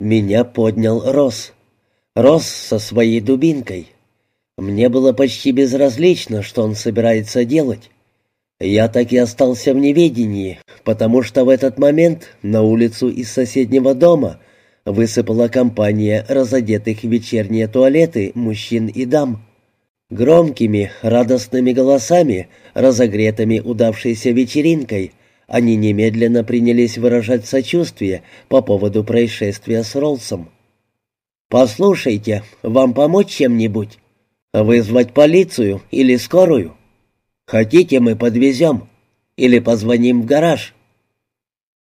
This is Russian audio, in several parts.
Меня поднял Рос. Рос со своей дубинкой. Мне было почти безразлично, что он собирается делать. Я так и остался в неведении, потому что в этот момент на улицу из соседнего дома высыпала компания разодетых в вечерние туалеты мужчин и дам. Громкими, радостными голосами, разогретыми удавшейся вечеринкой, они немедленно принялись выражать сочувствие по поводу происшествия с Ролсом. «Послушайте, вам помочь чем-нибудь? Вызвать полицию или скорую?» Хотите, мы подвезем? Или позвоним в гараж?»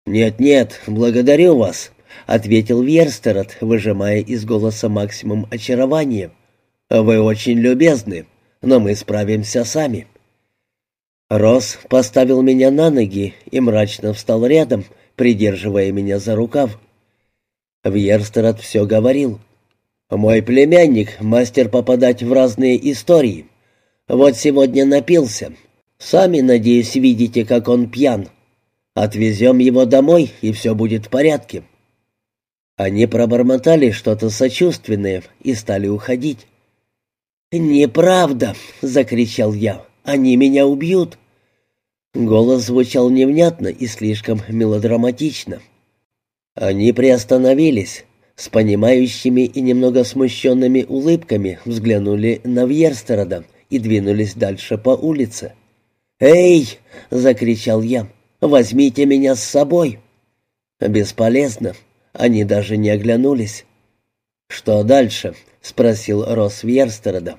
«Нет-нет, благодарю вас», — ответил Верстерот, выжимая из голоса максимум очарования. «Вы очень любезны, но мы справимся сами». Росс поставил меня на ноги и мрачно встал рядом, придерживая меня за рукав. Вьерстерот все говорил. «Мой племянник — мастер попадать в разные истории. Вот сегодня напился. Сами, надеюсь, видите, как он пьян. Отвезем его домой, и все будет в порядке». Они пробормотали что-то сочувственное и стали уходить. «Неправда!» — закричал я. «Они меня убьют!» Голос звучал невнятно и слишком мелодраматично. Они приостановились, с понимающими и немного смущенными улыбками взглянули на Вьерстерода, и двинулись дальше по улице. «Эй!» — закричал я. «Возьмите меня с собой!» «Бесполезно. Они даже не оглянулись». «Что дальше?» — спросил Росс Вьерстерода.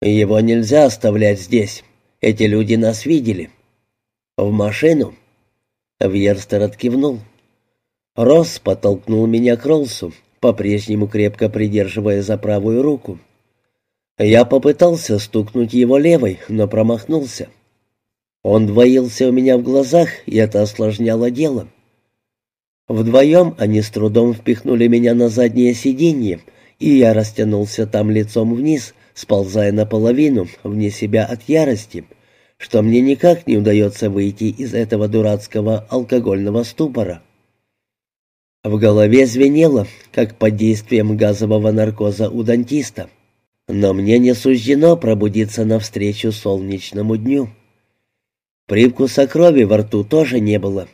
«Его нельзя оставлять здесь. Эти люди нас видели». «В машину?» Вьерстерод кивнул. Росс подтолкнул меня к Ролсу, по-прежнему крепко придерживая за правую руку. Я попытался стукнуть его левой, но промахнулся. Он двоился у меня в глазах, и это осложняло дело. Вдвоем они с трудом впихнули меня на заднее сиденье, и я растянулся там лицом вниз, сползая наполовину, вне себя от ярости, что мне никак не удается выйти из этого дурацкого алкогольного ступора. В голове звенело, как под действием газового наркоза у дантиста. Но мне не суждено пробудиться навстречу солнечному дню. Привкуса крови во рту тоже не было.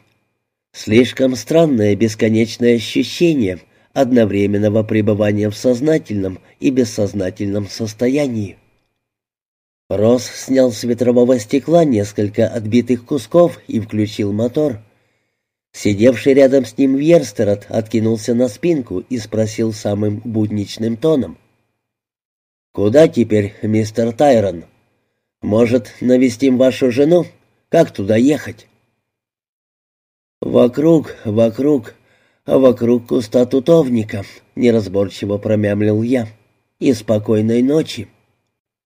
Слишком странное бесконечное ощущение одновременного пребывания в сознательном и бессознательном состоянии. Росс снял с ветрового стекла несколько отбитых кусков и включил мотор. Сидевший рядом с ним Вьерстерот откинулся на спинку и спросил самым будничным тоном. «Куда теперь, мистер Тайрон? Может, навестим вашу жену? Как туда ехать?» «Вокруг, вокруг, вокруг куста тутовника», — неразборчиво промямлил я. «И спокойной ночи».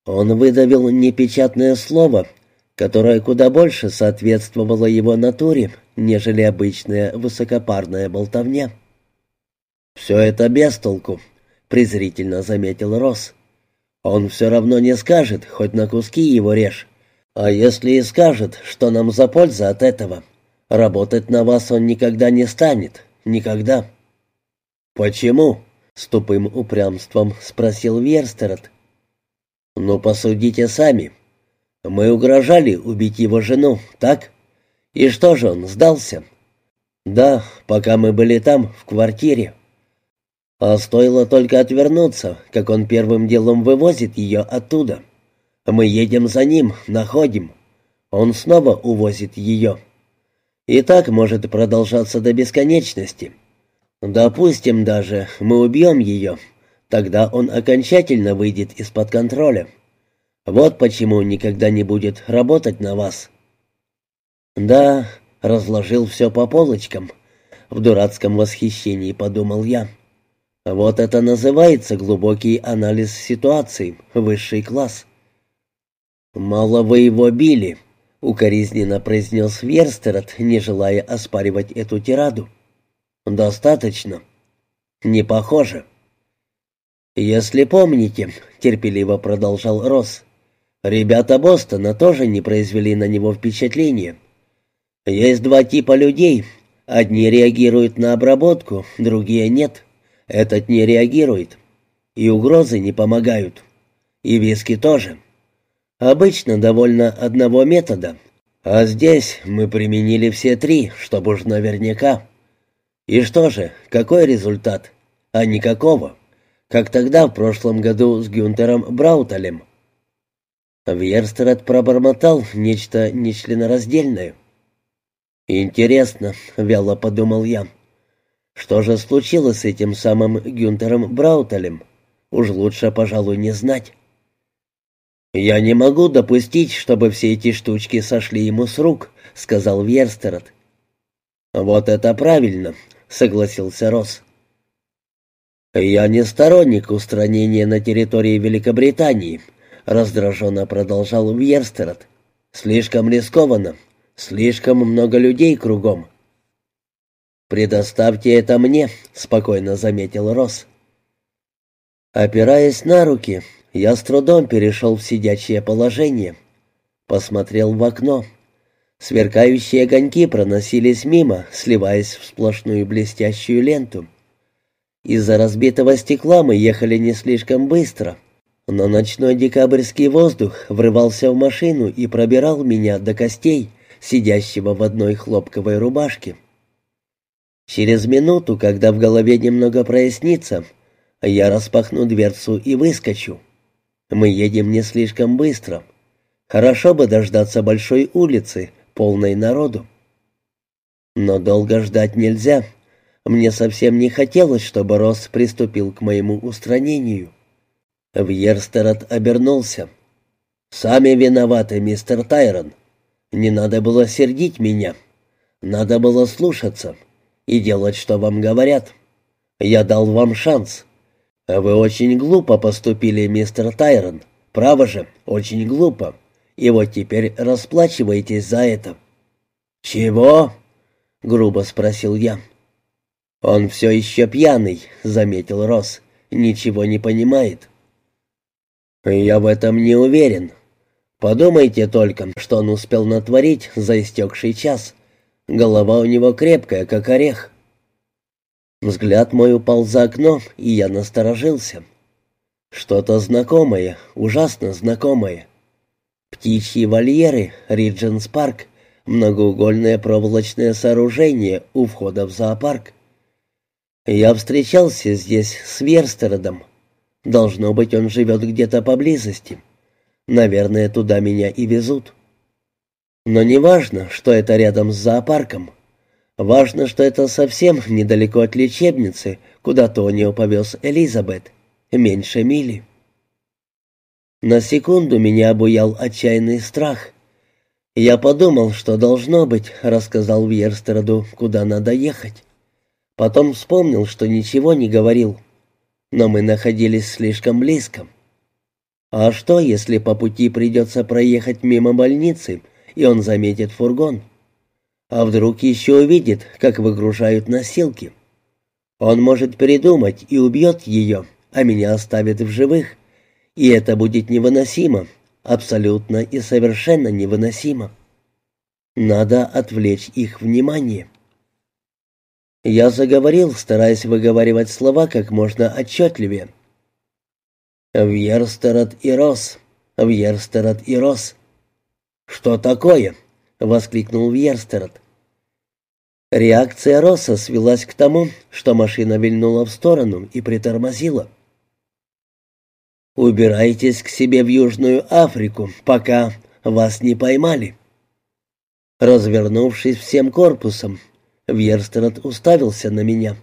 Он выдавил непечатное слово, которое куда больше соответствовало его натуре, нежели обычная высокопарная болтовня. «Все это без толку», — презрительно заметил Росс. Он все равно не скажет, хоть на куски его режь. А если и скажет, что нам за польза от этого, работать на вас он никогда не станет. Никогда. «Почему?» — с тупым упрямством спросил Верстерот. «Ну, посудите сами. Мы угрожали убить его жену, так? И что же он, сдался?» «Да, пока мы были там, в квартире. А стоило только отвернуться, как он первым делом вывозит ее оттуда. Мы едем за ним, находим. Он снова увозит ее. И так может продолжаться до бесконечности. Допустим даже, мы убьем ее. Тогда он окончательно выйдет из-под контроля. Вот почему никогда не будет работать на вас. Да, разложил все по полочкам. В дурацком восхищении подумал я. Вот это называется глубокий анализ ситуации, высший класс. «Мало вы его били», — укоризненно произнес Верстерот, не желая оспаривать эту тираду. «Достаточно. Не похоже». «Если помните», — терпеливо продолжал Росс, — «ребята Бостона тоже не произвели на него впечатления. Есть два типа людей, Одни реагируют на обработку, другие нет. Этот не реагирует. И угрозы не помогают. И виски тоже. Обычно довольно одного метода. А здесь мы применили все три, чтобы уж наверняка. И что же, какой результат? А никакого. Как тогда в прошлом году с Гюнтером Брауталем. Вьерстерет пробормотал нечто нечленораздельное. «Интересно», — вяло подумал я, — «что же случилось с этим самым Гюнтером Брауталем? Уж лучше, пожалуй, не знать». «Я не могу допустить, чтобы все эти штучки сошли ему с рук», — сказал Вьерстерет. «Вот это правильно», — согласился Росс. «Я не сторонник устранения на территории Великобритании», — раздраженно продолжал Вьерстерет. «Слишком рискованно. Слишком много людей кругом». «Предоставьте это мне», — спокойно заметил Росс. Опираясь на руки, я с трудом перешел в сидячее положение. Посмотрел в окно. Сверкающие огоньки проносились мимо, сливаясь в сплошную блестящую ленту. Из-за разбитого стекла мы ехали не слишком быстро, но ночной декабрьский воздух врывался в машину и пробирал меня до костей, сидящего в одной хлопковой рубашке. Через минуту, когда в голове немного прояснится, я распахну дверцу и выскочу. Мы едем не слишком быстро. Хорошо бы дождаться большой улицы, полной народу. Но долго ждать нельзя. Мне совсем не хотелось, чтобы Росс приступил к моему устранению. Вьерстерот обернулся. «Сами виноваты, мистер Тайрон. Не надо было сердить меня. Надо было слушаться и делать, что вам говорят. Я дал вам шанс. «Вы очень глупо поступили, мистер Тайрон. Право же, очень глупо. И вот теперь расплачиваетесь за это». «Чего?» — грубо спросил я. «Он все еще пьяный», — заметил Росс. «Ничего не понимает». «Я в этом не уверен. Подумайте только, что он успел натворить за истекший час. Голова у него крепкая, как орех. Взгляд мой упал за окно, и я насторожился. Что-то знакомое, ужасно знакомое. Птичьи вольеры, Ридженс парк, многоугольное проволочное сооружение у входа в зоопарк. Я встречался здесь с Верстеродом. Должно быть, он живет где-то поблизости. Наверное, туда меня и везут. Но не важно, что это рядом с зоопарком. Важно, что это совсем недалеко от лечебницы, куда Тонио повез Элизабет. Меньше мили. На секунду меня обуял отчаянный страх. Я подумал, что должно быть, рассказал Вьерстраду, куда надо ехать. Потом вспомнил, что ничего не говорил. Но мы находились слишком близко. А что, если по пути придется проехать мимо больницы, и он заметит фургон? А вдруг еще увидит, как выгружают носилки? Он может передумать и убьет ее, а меня оставит в живых. И это будет невыносимо, абсолютно и совершенно невыносимо. Надо отвлечь их внимание. Я заговорил, стараясь выговаривать слова как можно отчетливее. «Вьерстерот и Рос! Вьерстерот и Рос!» «Что такое?» — воскликнул Вьерстерот. Реакция Росса свелась к тому, что машина вильнула в сторону и притормозила. «Убирайтесь к себе в Южную Африку, пока вас не поймали». Развернувшись всем корпусом, Вьерстерот уставился на меня.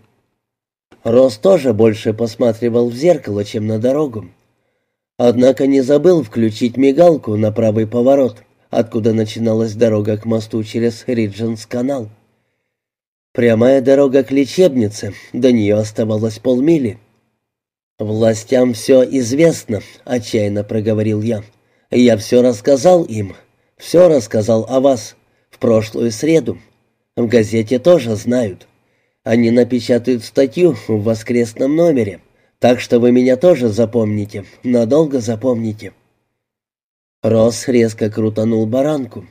Росс тоже больше посматривал в зеркало, чем на дорогу. Однако не забыл включить мигалку на правый поворот — откуда начиналась дорога к мосту через Ридженс-канал. Прямая дорога к лечебнице, до нее оставалось полмили. «Властям все известно», — отчаянно проговорил я. «Я все рассказал им, все рассказал о вас в прошлую среду. В газете тоже знают. Они напечатают статью в воскресном номере, так что вы меня тоже запомните, надолго запомните». Росс резко крутанул баранку.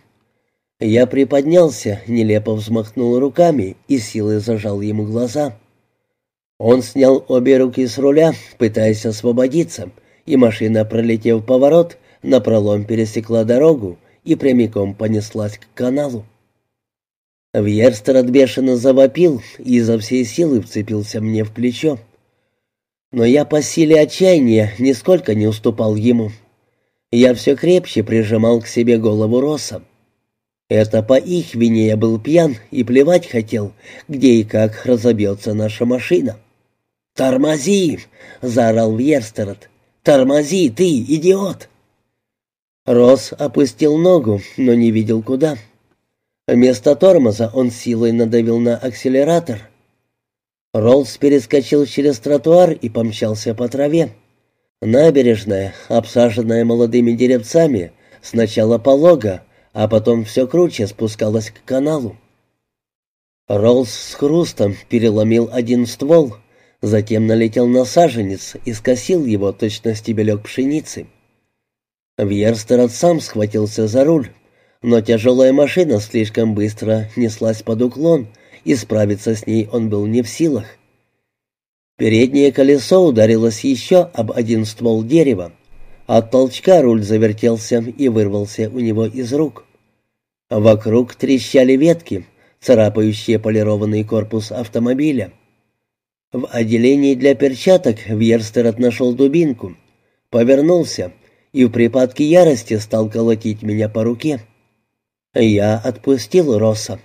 Я приподнялся, нелепо взмахнул руками и силой зажал ему глаза. Он снял обе руки с руля, пытаясь освободиться, и машина, пролетев поворот, напролом пересекла дорогу и прямиком понеслась к каналу. Вьерстерот бешено завопил и изо всей силы вцепился мне в плечо. Но я по силе отчаяния нисколько не уступал ему. Я все крепче прижимал к себе голову Росса. Это по их вине я был пьян и плевать хотел, где и как разобьется наша машина. «Тормози!» — заорал Вьерстерот. «Тормози, ты, идиот!» Росс опустил ногу, но не видел куда. Вместо тормоза он силой надавил на акселератор. Роллс перескочил через тротуар и помчался по траве. Набережная, обсаженная молодыми деревцами, сначала полога, а потом все круче спускалась к каналу. Роллс с хрустом переломил один ствол, затем налетел на саженец и скосил его точно стебелек пшеницы. Вьерстерот сам схватился за руль, но тяжелая машина слишком быстро неслась под уклон, и справиться с ней он был не в силах. Переднее колесо ударилось еще об один ствол дерева. От толчка руль завертелся и вырвался у него из рук. Вокруг трещали ветки, царапающие полированный корпус автомобиля. В отделении для перчаток Вьерстерот нашел дубинку, повернулся и в припадке ярости стал колотить меня по руке. Я отпустил Росса,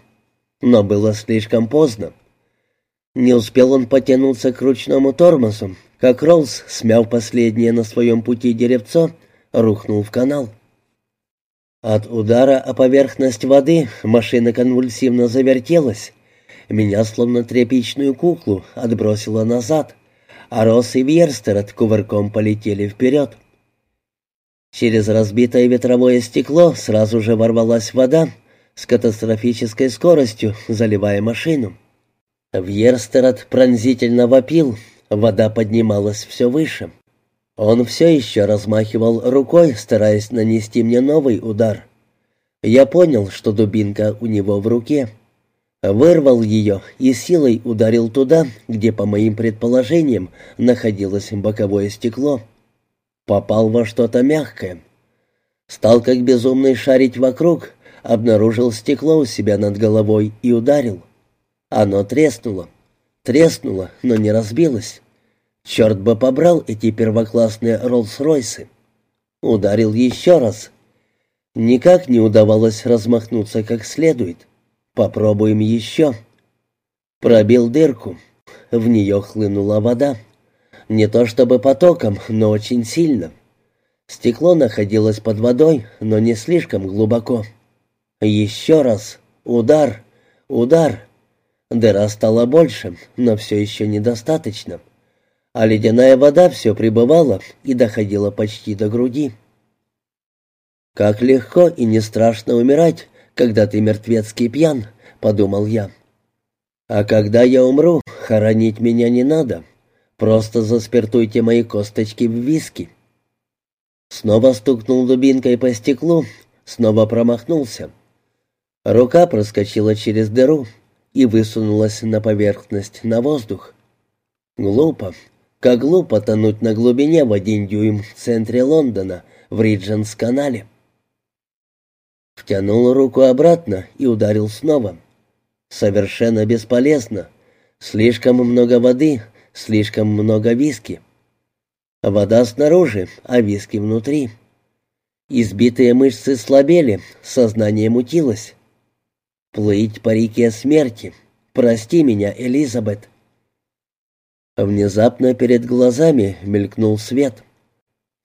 но было слишком поздно. Не успел он потянуться к ручному тормозу, как Роллс, смяв последнее на своем пути деревцо, рухнул в канал. От удара о поверхность воды машина конвульсивно завертелась. Меня, словно тряпичную куклу, отбросило назад, а Росс и Вьерстерот кувырком полетели вперед. Через разбитое ветровое стекло сразу же ворвалась вода, с катастрофической скоростью заливая машину. Вьерстерот пронзительно вопил, вода поднималась все выше. Он все еще размахивал рукой, стараясь нанести мне новый удар. Я понял, что дубинка у него в руке. Вырвал ее и силой ударил туда, где, по моим предположениям, находилось боковое стекло. Попал во что-то мягкое. Стал как безумный шарить вокруг, обнаружил стекло у себя над головой и ударил. Оно треснуло. Треснуло, но не разбилось. Черт бы побрал эти первоклассные Роллс-Ройсы. Ударил еще раз. Никак не удавалось размахнуться как следует. Попробуем еще. Пробил дырку. В нее хлынула вода. Не то чтобы потоком, но очень сильно. Стекло находилось под водой, но не слишком глубоко. Еще раз. Удар. Удар. Дыра стала больше, но все еще недостаточно. А ледяная вода все прибывала и доходила почти до груди. «Как легко и не страшно умирать, когда ты мертвецкий пьян», — подумал я. «А когда я умру, хоронить меня не надо. Просто заспиртуйте мои косточки в виски». Снова стукнул дубинкой по стеклу, снова промахнулся. Рука проскочила через дыру и высунулась на поверхность, на воздух. Глупо, как глупо тонуть на глубине в один дюйм в центре Лондона, в Ридженс-канале. Втянул руку обратно и ударил снова. Совершенно бесполезно. Слишком много воды, слишком много виски. Вода снаружи, а виски внутри. Избитые мышцы слабели, сознание мутилось. Плыть по реке смерти. Прости меня, Элизабет. Внезапно перед глазами мелькнул свет.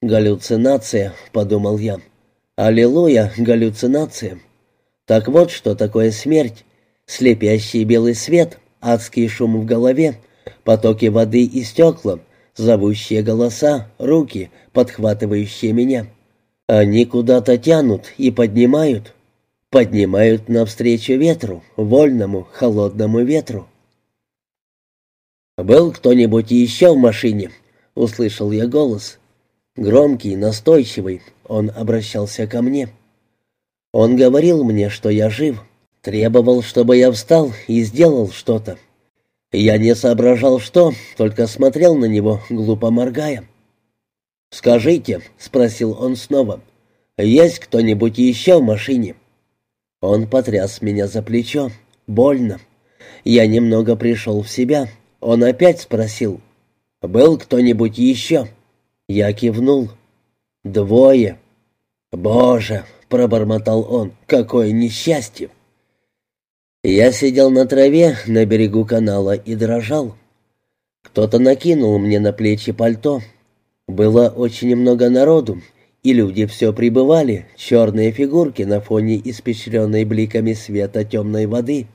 «Галлюцинация», — подумал я. «Аллилуйя, галлюцинация». Так вот, что такое смерть. Слепящий белый свет, адский шум в голове, потоки воды и стекла, зовущие голоса, руки, подхватывающие меня. Они куда-то тянут и поднимают, поднимают навстречу ветру, вольному, холодному ветру. «Был кто-нибудь еще в машине?» — услышал я голос. Громкий, настойчивый, он обращался ко мне. Он говорил мне, что я жив, требовал, чтобы я встал и сделал что-то. Я не соображал, что, только смотрел на него, глупо моргая. «Скажите», — спросил он снова, — «есть кто-нибудь еще в машине?» Он потряс меня за плечо. Больно. Я немного пришел в себя. Он опять спросил, «Был кто-нибудь еще?» Я кивнул. «Двое». «Боже!» — пробормотал он. «Какое несчастье!» Я сидел на траве на берегу канала и дрожал. Кто-то накинул мне на плечи пальто. Было очень много народу, и люди все прибывали, черные фигурки на фоне испещренной бликами света темной воды.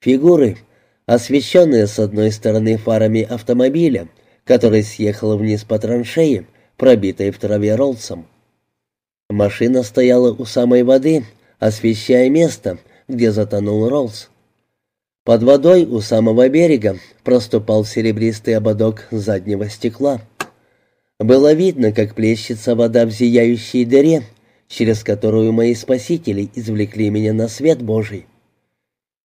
Фигуры, освещенные с одной стороны фарами автомобиля, который съехал вниз по траншеи, пробитой в траве ролсом. Машина стояла у самой воды, освещая место, где затонул Роллс. Под водой у самого берега проступал серебристый ободок заднего стекла. Было видно, как плещется вода в зияющей дыре, через которую мои спасители извлекли меня на свет Божий.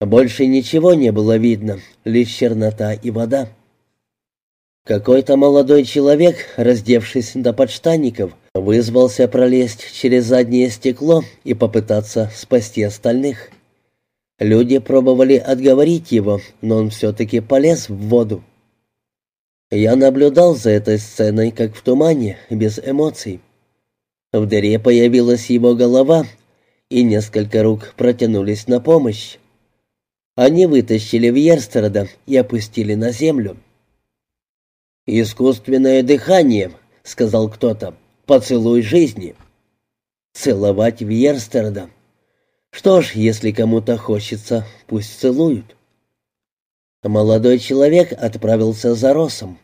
Больше ничего не было видно, лишь чернота и вода. Какой-то молодой человек, раздевшись до подштанников, вызвался пролезть через заднее стекло и попытаться спасти остальных. Люди пробовали отговорить его, но он все-таки полез в воду. Я наблюдал за этой сценой, как в тумане, без эмоций. В дыре появилась его голова, и несколько рук протянулись на помощь. Они вытащили Вьерстерда и опустили на землю. «Искусственное дыхание», — сказал кто-то, — «поцелуй жизни». Целовать Вьерстерда. Что ж, если кому-то хочется, пусть целуют. Молодой человек отправился за Росом.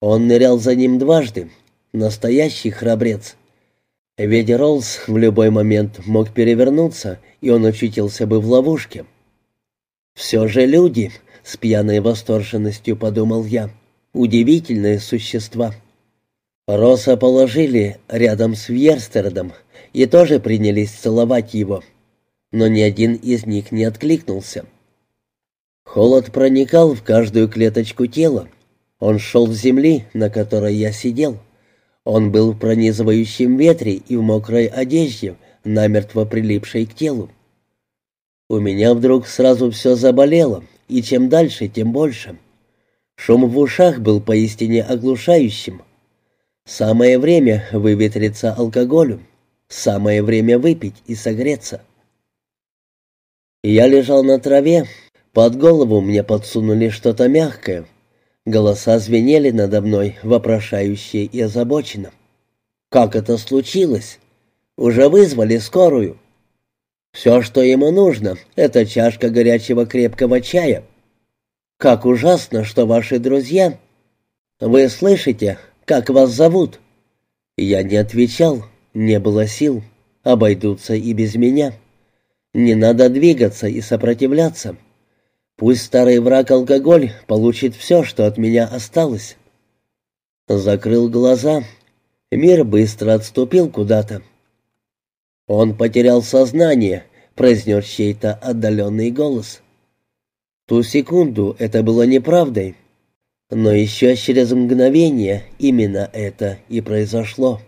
Он нырял за ним дважды. Настоящий храбрец. Ведь Роллс в любой момент мог перевернуться, и он очутился бы в ловушке. «Все же люди», — с пьяной восторженностью подумал я, — «удивительные существа». Роса положили рядом с Вьерстердом и тоже принялись целовать его но ни один из них не откликнулся. Холод проникал в каждую клеточку тела. Он шел с земли, на которой я сидел. Он был в пронизывающем ветре и в мокрой одежде, намертво прилипшей к телу. У меня вдруг сразу все заболело, и чем дальше, тем больше. Шум в ушах был поистине оглушающим. Самое время выветриться алкоголю. Самое время выпить и согреться. Я лежал на траве, под голову мне подсунули что-то мягкое. Голоса звенели надо мной, вопрошающие и озабоченно. «Как это случилось? Уже вызвали скорую?» «Все, что ему нужно, это чашка горячего крепкого чая. Как ужасно, что ваши друзья...» «Вы слышите, как вас зовут?» Я не отвечал, не было сил, обойдутся и без меня. Не надо двигаться и сопротивляться. Пусть старый враг алкоголь получит все, что от меня осталось. Закрыл глаза. Мир быстро отступил куда-то. Он потерял сознание, произнес чей-то отдаленный голос. ту секунду это было неправдой, но еще через мгновение именно это и произошло.